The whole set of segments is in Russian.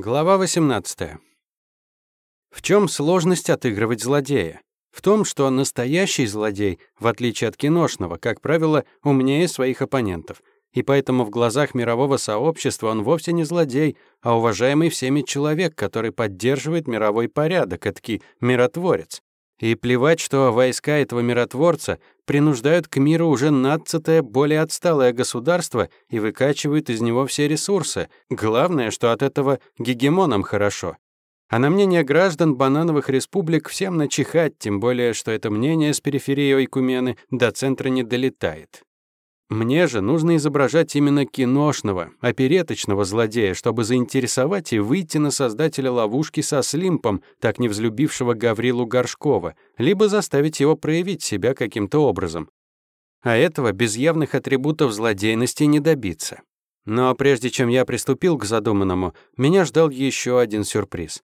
Глава 18. В чем сложность отыгрывать злодея? В том, что настоящий злодей, в отличие от киношного, как правило, умнее своих оппонентов. И поэтому в глазах мирового сообщества он вовсе не злодей, а уважаемый всеми человек, который поддерживает мировой порядок, этакий миротворец. И плевать, что войска этого миротворца принуждают к миру уже надцатое, более отсталое государство и выкачивают из него все ресурсы. Главное, что от этого гегемонам хорошо. А на мнение граждан банановых республик всем начихать, тем более, что это мнение с периферии Ойкумены до центра не долетает. Мне же нужно изображать именно киношного, опереточного злодея, чтобы заинтересовать и выйти на создателя ловушки со Слимпом, так не взлюбившего Гаврилу Горшкова, либо заставить его проявить себя каким-то образом. А этого без явных атрибутов злодейности не добиться. Но прежде чем я приступил к задуманному, меня ждал еще один сюрприз.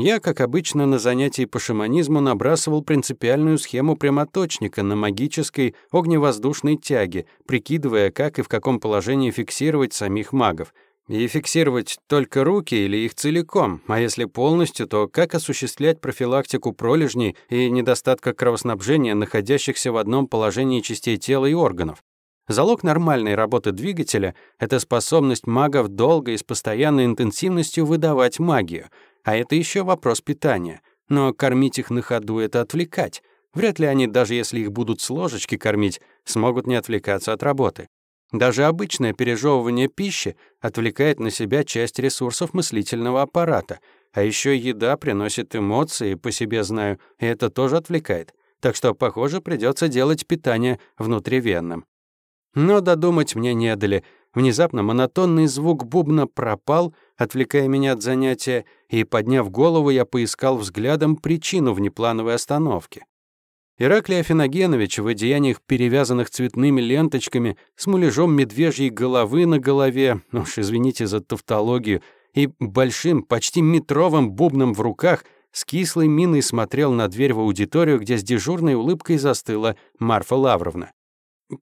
Я, как обычно, на занятии по шаманизму набрасывал принципиальную схему прямоточника на магической огневоздушной тяге, прикидывая, как и в каком положении фиксировать самих магов. И фиксировать только руки или их целиком, а если полностью, то как осуществлять профилактику пролежней и недостатка кровоснабжения, находящихся в одном положении частей тела и органов. Залог нормальной работы двигателя — это способность магов долго и с постоянной интенсивностью выдавать магию — а это еще вопрос питания. Но кормить их на ходу — это отвлекать. Вряд ли они, даже если их будут с ложечки кормить, смогут не отвлекаться от работы. Даже обычное пережевывание пищи отвлекает на себя часть ресурсов мыслительного аппарата. А еще еда приносит эмоции, по себе знаю, и это тоже отвлекает. Так что, похоже, придется делать питание внутривенным. Но додумать мне не дали — Внезапно монотонный звук бубна пропал, отвлекая меня от занятия, и, подняв голову, я поискал взглядом причину внеплановой остановки. Ираклий Афиногенович в одеяниях, перевязанных цветными ленточками, с муляжом медвежьей головы на голове, уж извините за тавтологию, и большим, почти метровым бубном в руках, с кислой миной смотрел на дверь в аудиторию, где с дежурной улыбкой застыла Марфа Лавровна.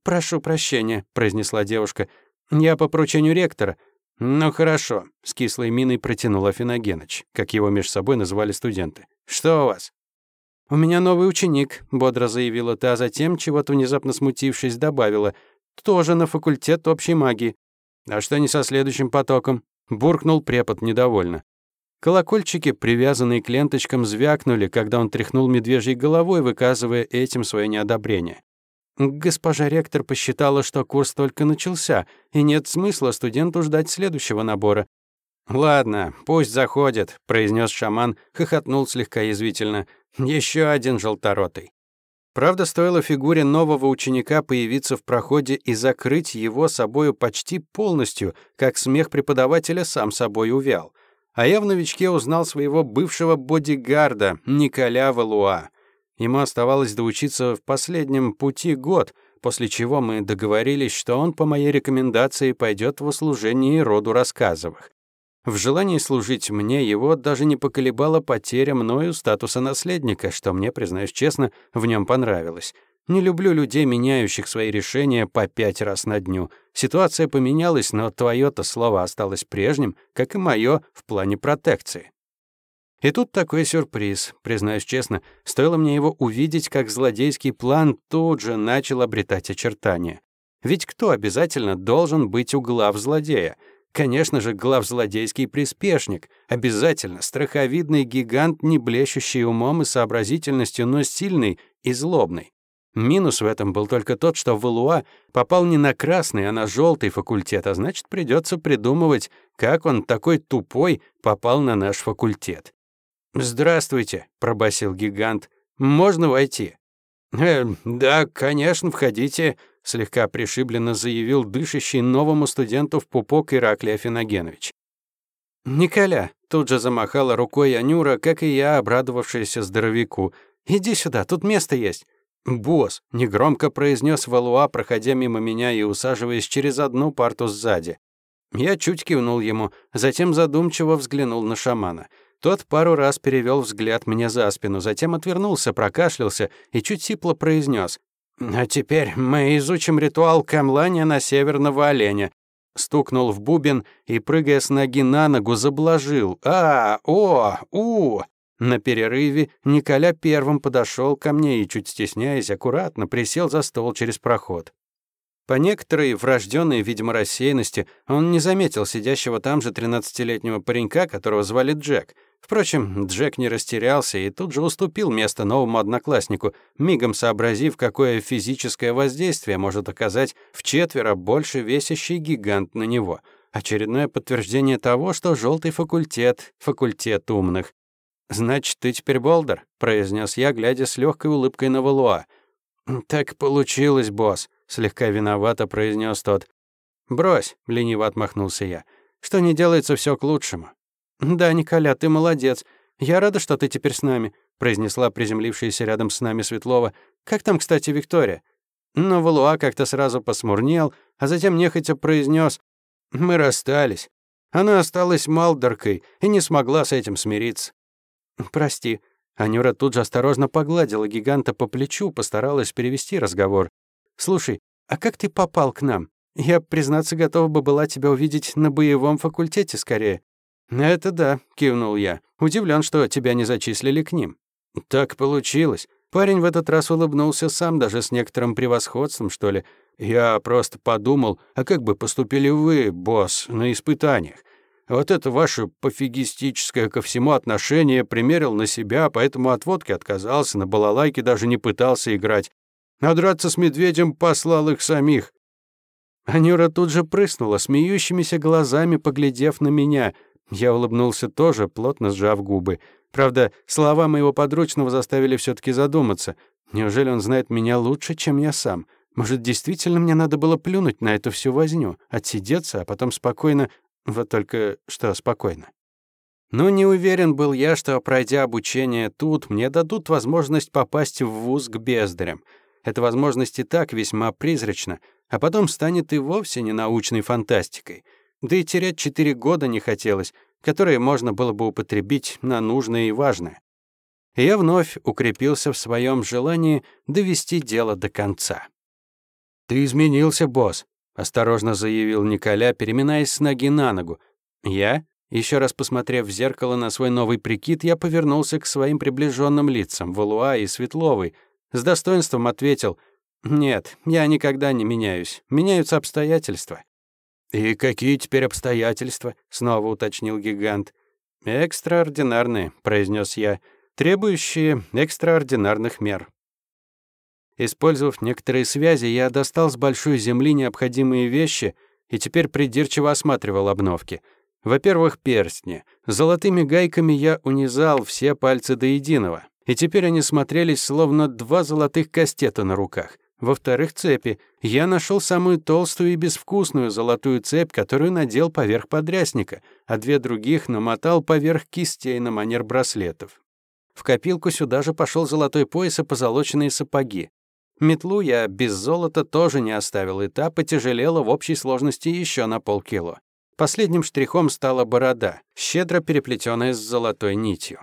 «Прошу прощения», — произнесла девушка, «Я по поручению ректора». «Ну хорошо», — с кислой миной протянул Афиногеныч, как его между собой называли студенты. «Что у вас?» «У меня новый ученик», — бодро заявила та, а затем, чего-то внезапно смутившись, добавила. «Тоже на факультет общей магии». «А что не со следующим потоком?» — буркнул препод недовольно. Колокольчики, привязанные к ленточкам, звякнули, когда он тряхнул медвежьей головой, выказывая этим свое неодобрение. Госпожа ректор посчитала, что курс только начался, и нет смысла студенту ждать следующего набора. «Ладно, пусть заходит», — произнес шаман, хохотнул слегка язвительно. Еще один желторотый». Правда, стоило фигуре нового ученика появиться в проходе и закрыть его собою почти полностью, как смех преподавателя сам собой увял. А я в новичке узнал своего бывшего бодигарда, Николя Валуа. Ему оставалось доучиться в последнем пути год, после чего мы договорились, что он по моей рекомендации пойдет в услужение роду рассказовых. В желании служить мне его даже не поколебала потеря мною статуса наследника, что мне, признаюсь честно, в нем понравилось. Не люблю людей, меняющих свои решения по пять раз на дню. Ситуация поменялась, но твое-то слово осталось прежним, как и мое в плане протекции. И тут такой сюрприз. Признаюсь честно, стоило мне его увидеть, как злодейский план тут же начал обретать очертания. Ведь кто обязательно должен быть у глав злодея? Конечно же, главзлодейский приспешник. Обязательно страховидный гигант, не блещущий умом и сообразительностью, но сильный и злобный. Минус в этом был только тот, что Валуа попал не на красный, а на желтый факультет, а значит, придется придумывать, как он такой тупой попал на наш факультет. «Здравствуйте», — пробасил гигант. «Можно войти?» «Э, да, конечно, входите», — слегка пришибленно заявил дышащий новому студенту в пупок Ираклий Афиногенович. «Николя», — тут же замахала рукой Анюра, как и я, обрадовавшаяся здоровяку. «Иди сюда, тут место есть». «Босс», — негромко произнес Валуа, проходя мимо меня и усаживаясь через одну парту сзади. Я чуть кивнул ему, затем задумчиво взглянул на шамана — тот пару раз перевел взгляд мне за спину, затем отвернулся, прокашлялся и чуть сипло произнес: «А теперь мы изучим ритуал камлания на северного оленя. стукнул в бубен и, прыгая с ноги на ногу, заблажил. «А, о, у!» На перерыве Николя первым подошел ко мне и, чуть стесняясь, аккуратно присел за стол через проход. По некоторой врожденной, видимо, рассеянности он не заметил сидящего там же 13-летнего паренька, которого звали Джек. Впрочем, Джек не растерялся и тут же уступил место новому однокласснику, мигом сообразив, какое физическое воздействие может оказать в четверо больше весящий гигант на него. Очередное подтверждение того, что желтый факультет — факультет умных. «Значит, ты теперь Болдер?» — произнес я, глядя с легкой улыбкой на Валуа. «Так получилось, босс», — слегка виновато произнес тот. «Брось», — лениво отмахнулся я. «Что не делается, все к лучшему». «Да, Николя, ты молодец. Я рада, что ты теперь с нами», — произнесла приземлившаяся рядом с нами Светлова. «Как там, кстати, Виктория?» Но Валуа как-то сразу посмурнел, а затем нехотя произнес: «Мы расстались. Она осталась малдоркой и не смогла с этим смириться». «Прости», Анюра тут же осторожно погладила гиганта по плечу, постаралась перевести разговор. «Слушай, а как ты попал к нам? Я, признаться, готова бы была тебя увидеть на боевом факультете скорее». «Это да», — кивнул я. Удивлен, что тебя не зачислили к ним». «Так получилось». Парень в этот раз улыбнулся сам, даже с некоторым превосходством, что ли. «Я просто подумал, а как бы поступили вы, босс, на испытаниях? Вот это ваше пофигистическое ко всему отношение примерил на себя, поэтому от водки отказался, на балалайке даже не пытался играть. А драться с медведем послал их самих. Анюра тут же прыснула, смеющимися глазами поглядев на меня. Я улыбнулся тоже, плотно сжав губы. Правда, слова моего подручного заставили все таки задуматься. Неужели он знает меня лучше, чем я сам? Может, действительно мне надо было плюнуть на эту всю возню, отсидеться, а потом спокойно вот только что спокойно. Но не уверен был я, что, пройдя обучение тут, мне дадут возможность попасть в вуз к бездарям. Эта возможность и так весьма призрачна, а потом станет и вовсе не научной фантастикой. Да и терять четыре года не хотелось, которые можно было бы употребить на нужное и важное. И я вновь укрепился в своем желании довести дело до конца. «Ты изменился, босс», осторожно заявил Николя, переминаясь с ноги на ногу. Я, еще раз посмотрев в зеркало на свой новый прикид, я повернулся к своим приближенным лицам, Валуа и Светловой. С достоинством ответил: "Нет, я никогда не меняюсь. Меняются обстоятельства". «И какие теперь обстоятельства?» — снова уточнил гигант. «Экстраординарные», — произнес я, — «требующие экстраординарных мер». Использовав некоторые связи, я достал с большой земли необходимые вещи и теперь придирчиво осматривал обновки. Во-первых, перстни. Золотыми гайками я унизал все пальцы до единого, и теперь они смотрелись словно два золотых кастета на руках. Во-вторых, цепи. Я нашел самую толстую и безвкусную золотую цепь, которую надел поверх подрясника, а две других намотал поверх кистей на манер браслетов. В копилку сюда же пошел золотой пояс и позолоченные сапоги. Метлу я без золота тоже не оставил, и та потяжелела в общей сложности еще на полкило. Последним штрихом стала борода, щедро переплетенная с золотой нитью.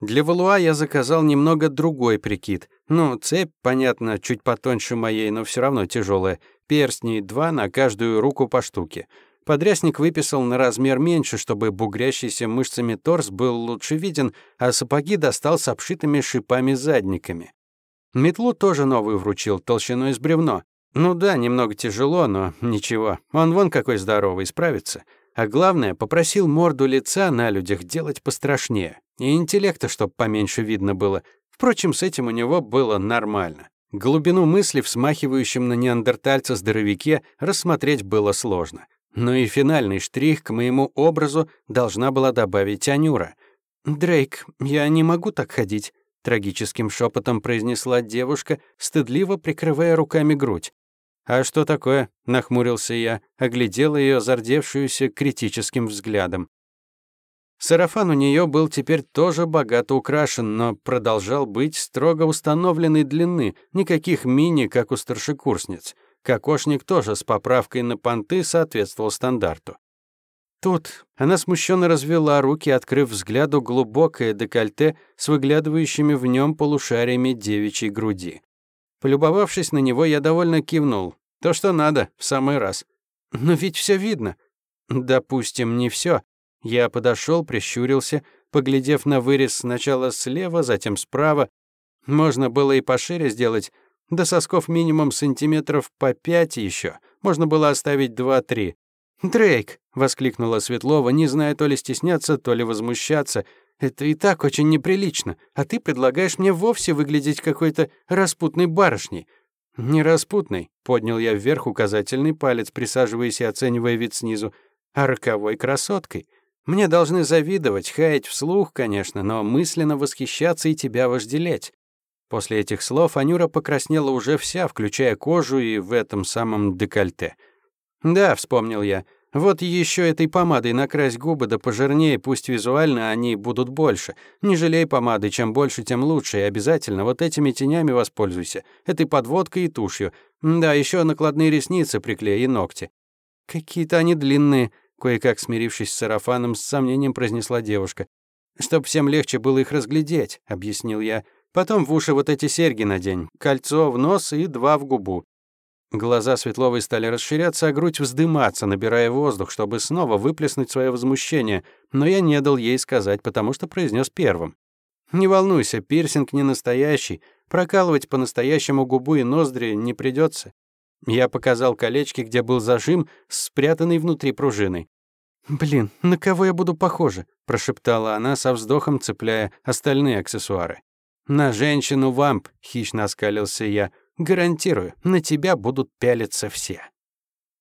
Для Валуа я заказал немного другой прикид. Ну, цепь, понятно, чуть потоньше моей, но все равно тяжелая. Перстни два на каждую руку по штуке. Подрясник выписал на размер меньше, чтобы бугрящийся мышцами торс был лучше виден, а сапоги достал с обшитыми шипами задниками. Метлу тоже новую вручил, толщиной с бревно. Ну да, немного тяжело, но ничего. Он вон какой здоровый, справится. А главное, попросил морду лица на людях делать пострашнее. И интеллекта, чтоб поменьше видно было. Впрочем, с этим у него было нормально. Глубину мысли в смахивающем на неандертальца здоровяке рассмотреть было сложно. Но и финальный штрих к моему образу должна была добавить Анюра. «Дрейк, я не могу так ходить трагическим шепотом произнесла девушка, стыдливо прикрывая руками грудь. «А что такое?» — нахмурился я, оглядел ее зардевшуюся критическим взглядом. Сарафан у нее был теперь тоже богато украшен, но продолжал быть строго установленной длины, никаких мини, как у старшекурсниц. Кокошник тоже с поправкой на понты соответствовал стандарту. Тут она смущенно развела руки, открыв взгляду глубокое декольте с выглядывающими в нем полушариями девичьей груди. Полюбовавшись на него, я довольно кивнул. То, что надо, в самый раз. Но ведь все видно. Допустим, не все. Я подошел, прищурился, поглядев на вырез сначала слева, затем справа. Можно было и пошире сделать, до сосков минимум сантиметров по пять еще. Можно было оставить два-три. «Дрейк!» — воскликнула Светлова, не зная то ли стесняться, то ли возмущаться. «Это и так очень неприлично, а ты предлагаешь мне вовсе выглядеть какой-то распутной барышней». «Не распутной», — поднял я вверх указательный палец, присаживаясь и оценивая вид снизу, «а роковой красоткой. Мне должны завидовать, хаять вслух, конечно, но мысленно восхищаться и тебя вожделеть». После этих слов Анюра покраснела уже вся, включая кожу и в этом самом декольте. «Да», — вспомнил я, — «вот еще этой помадой накрась губы да пожирнее, пусть визуально они будут больше. Не жалей помады, чем больше, тем лучше, и обязательно вот этими тенями воспользуйся, этой подводкой и тушью. Да, еще накладные ресницы приклей и ногти». «Какие-то они длинные», — кое-как смирившись с сарафаном, с сомнением произнесла девушка. «Чтоб всем легче было их разглядеть», — объяснил я, — Потом в уши вот эти серьги надень, кольцо в нос и два в губу». Глаза Светловой стали расширяться, а грудь вздыматься, набирая воздух, чтобы снова выплеснуть свое возмущение, но я не дал ей сказать, потому что произнес первым. «Не волнуйся, пирсинг не настоящий, прокалывать по-настоящему губу и ноздри не придется. Я показал колечки, где был зажим, спрятанный внутри пружиной. «Блин, на кого я буду похожа?» – прошептала она со вздохом, цепляя остальные аксессуары. «На женщину-вамп», — хищно оскалился я. «Гарантирую, на тебя будут пялиться все».